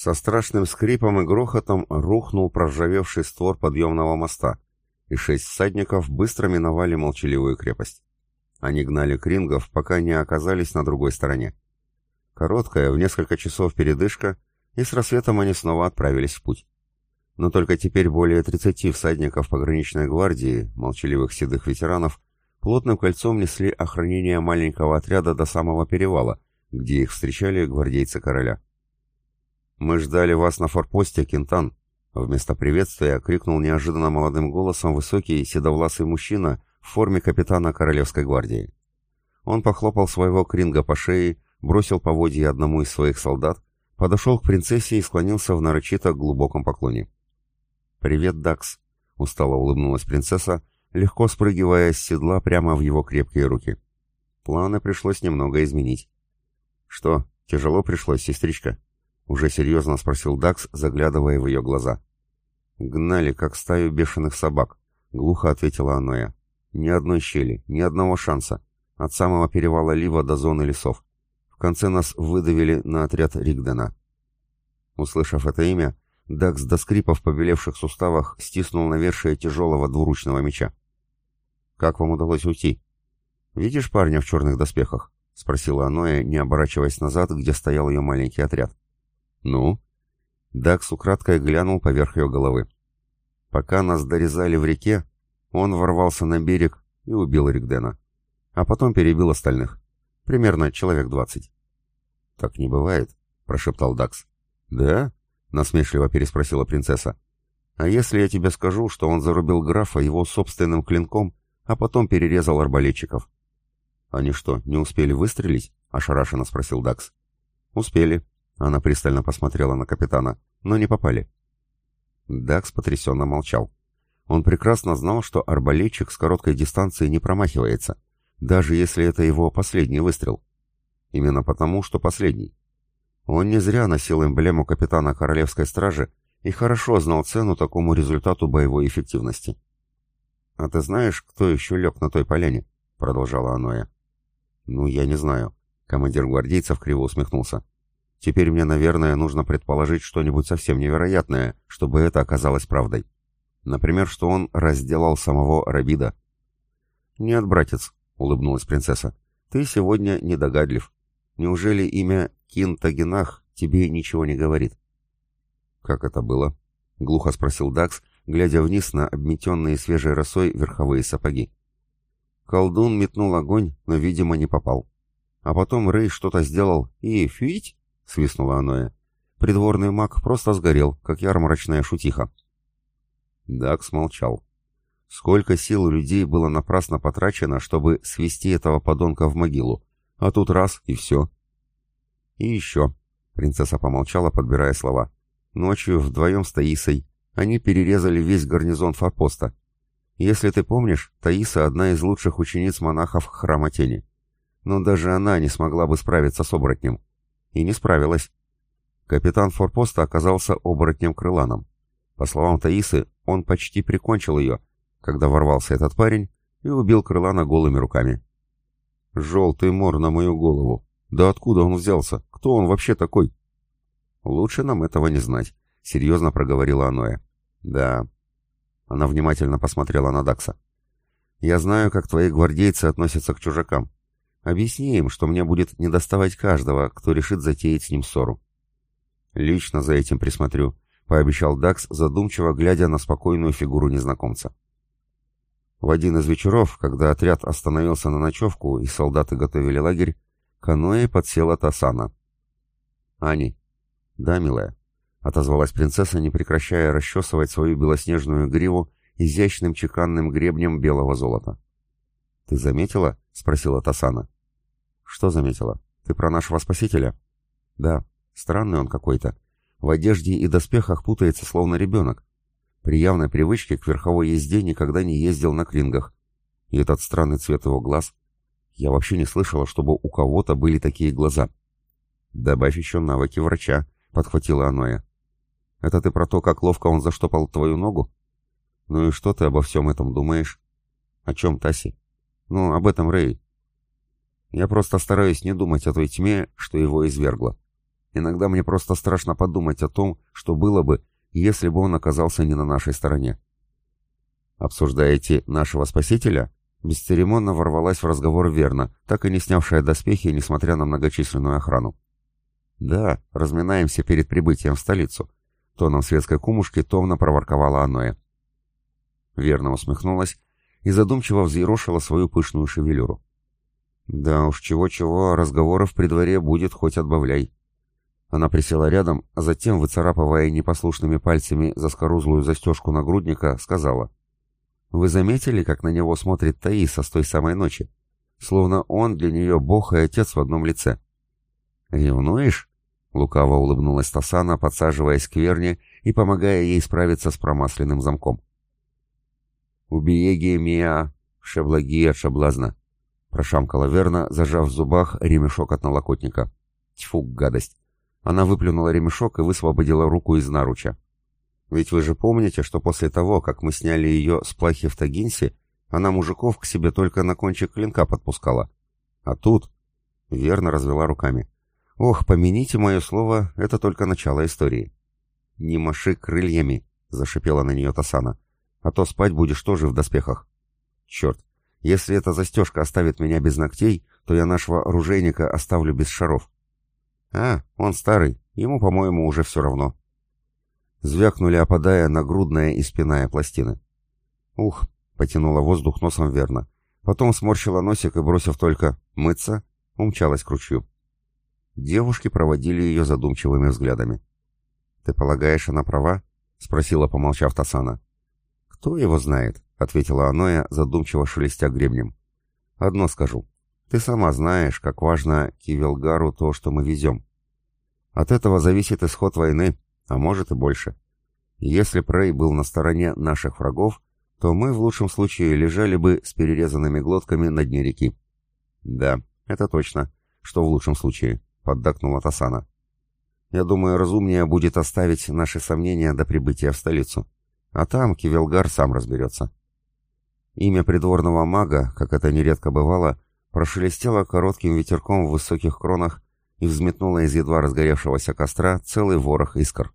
Со страшным скрипом и грохотом рухнул проржавевший створ подъемного моста, и шесть всадников быстро миновали молчаливую крепость. Они гнали крингов, пока не оказались на другой стороне. Короткая, в несколько часов передышка, и с рассветом они снова отправились в путь. Но только теперь более 30 всадников пограничной гвардии, молчаливых седых ветеранов, плотным кольцом несли охранение маленького отряда до самого перевала, где их встречали гвардейцы короля. «Мы ждали вас на форпосте, Кентан», — вместо приветствия крикнул неожиданно молодым голосом высокий седовласый мужчина в форме капитана Королевской гвардии. Он похлопал своего кринга по шее, бросил поводье одному из своих солдат, подошел к принцессе и склонился в нарочито глубоком поклоне. «Привет, Дакс», — устало улыбнулась принцесса, легко спрыгивая с седла прямо в его крепкие руки. Планы пришлось немного изменить. «Что, тяжело пришлось, сестричка?» — уже серьезно спросил Дакс, заглядывая в ее глаза. «Гнали, как стаю бешеных собак», — глухо ответила Аноя. «Ни одной щели, ни одного шанса. От самого перевала Лива до зоны лесов. В конце нас выдавили на отряд Ригдена». Услышав это имя, Дакс до скрипа в побелевших суставах стиснул навершие тяжелого двуручного меча. «Как вам удалось уйти?» «Видишь парня в черных доспехах?» — спросила Аноя, не оборачиваясь назад, где стоял ее маленький отряд. «Ну?» Дакс украдкой глянул поверх ее головы. «Пока нас дорезали в реке, он ворвался на берег и убил Ригдена. А потом перебил остальных. Примерно человек двадцать». «Так не бывает», — прошептал Дакс. «Да?» — насмешливо переспросила принцесса. «А если я тебе скажу, что он зарубил графа его собственным клинком, а потом перерезал арбалетчиков?» «Они что, не успели выстрелить?» — ошарашенно спросил Дакс. «Успели», — она пристально посмотрела на капитана, — «но не попали». Дакс потрясенно молчал. Он прекрасно знал, что арбалетчик с короткой дистанции не промахивается, даже если это его последний выстрел. Именно потому, что последний. Он не зря носил эмблему капитана Королевской стражи и хорошо знал цену такому результату боевой эффективности. «А ты знаешь, кто еще лег на той поляне?» — продолжала Аноя. «Ну, я не знаю». Командир гвардейцев криво усмехнулся. «Теперь мне, наверное, нужно предположить что-нибудь совсем невероятное, чтобы это оказалось правдой. Например, что он разделал самого Рабида». «Нет, братец», — улыбнулась принцесса, — «ты сегодня недогадлив. Неужели имя Кинтагенах тебе ничего не говорит?» «Как это было?» — глухо спросил Дакс, глядя вниз на обметенные свежей росой верховые сапоги. Колдун метнул огонь, но, видимо, не попал. А потом Рэй что-то сделал и «фить!» — свистнула Аноя. Придворный маг просто сгорел, как ярмарочная шутиха. Дакс молчал. Сколько сил у людей было напрасно потрачено, чтобы свести этого подонка в могилу, а тут раз и все. И еще. Принцесса помолчала, подбирая слова. Ночью вдвоем с Таисой они перерезали весь гарнизон форпоста. Если ты помнишь, Таиса одна из лучших учениц монахов Храма Тени. Но даже она не смогла бы справиться с оборотнем. И не справилась. Капитан форпоста оказался оборотнем-крыланом. По словам Таисы, он почти прикончил ее, когда ворвался этот парень и убил крылана голыми руками. «Желтый мор на мою голову! Да откуда он взялся? Кто он вообще такой?» «Лучше нам этого не знать», — серьезно проговорила Аноя. «Да». Она внимательно посмотрела на Дакса. «Я знаю, как твои гвардейцы относятся к чужакам. Объясни им, что мне будет недоставать каждого, кто решит затеять с ним ссору». «Лично за этим присмотрю», — пообещал Дакс, задумчиво глядя на спокойную фигуру незнакомца. В один из вечеров, когда отряд остановился на ночевку и солдаты готовили лагерь, каноэ подсела Тасана. «Ани». «Да, милая», — отозвалась принцесса, не прекращая расчесывать свою белоснежную гриву изящным чеканным гребнем белого золота. «Ты заметила?» — спросила Тасана. «Что заметила? Ты про нашего спасителя?» «Да, странный он какой-то. В одежде и доспехах путается, словно ребенок. При явной привычке к верховой езде никогда не ездил на крингах. И этот странный цвет его глаз. Я вообще не слышала, чтобы у кого-то были такие глаза. «Добавь еще навыки врача», — подхватила Аноя. «Это ты про то, как ловко он заштопал твою ногу?» «Ну и что ты обо всем этом думаешь?» «О чем, Таси?» «Ну, об этом Рэй». «Я просто стараюсь не думать о той тьме, что его извергло. Иногда мне просто страшно подумать о том, что было бы, если бы он оказался не на нашей стороне. «Обсуждаете нашего спасителя?» Бесцеремонно ворвалась в разговор Верна, так и не снявшая доспехи, несмотря на многочисленную охрану. «Да, разминаемся перед прибытием в столицу», — тоном светской кумушки томно проворковала Аноя. Верно усмехнулась и задумчиво взъерошила свою пышную шевелюру. «Да уж, чего-чего, разговоров при дворе будет хоть отбавляй». Она присела рядом, а затем, выцарапывая непослушными пальцами заскорузлую застежку нагрудника, сказала. «Вы заметили, как на него смотрит Таиса с той самой ночи? Словно он для нее бог и отец в одном лице». «Ревнуешь?» — лукаво улыбнулась Тасана, подсаживаясь к Верне и помогая ей справиться с промасленным замком. «Убиеги миа, шеблаги от шаблазна», — прошамкала Верна, зажав в зубах ремешок от налокотника. «Тьфу, гадость!» Она выплюнула ремешок и высвободила руку из наруча. «Ведь вы же помните, что после того, как мы сняли ее с плахи в Тагинсе, она мужиков к себе только на кончик клинка подпускала. А тут...» Верно развела руками. «Ох, помяните мое слово, это только начало истории». «Не маши крыльями», — зашипела на нее Тасана. «А то спать будешь тоже в доспехах». «Черт, если эта застежка оставит меня без ногтей, то я нашего оружейника оставлю без шаров». «А, он старый, ему, по-моему, уже все равно». Звякнули, опадая на грудная и спинная пластины. «Ух!» — потянула воздух носом верно. Потом сморщила носик и, бросив только «мыться», умчалась к ручью. Девушки проводили ее задумчивыми взглядами. «Ты полагаешь, она права?» — спросила, помолчав Тасана. «Кто его знает?» — ответила Аноя, задумчиво шелестя гребнем. «Одно скажу. Ты сама знаешь, как важно Кивелгару то, что мы везем. От этого зависит исход войны, а может и больше. Если Прей был на стороне наших врагов, то мы в лучшем случае лежали бы с перерезанными глотками на дне реки. Да, это точно, что в лучшем случае поддакнула Тасана. «Я думаю, разумнее будет оставить наши сомнения до прибытия в столицу. А там Кивелгар сам разберется». Имя придворного мага, как это нередко бывало, прошелестело коротким ветерком в высоких кронах и взметнуло из едва разгоревшегося костра целый ворох искр.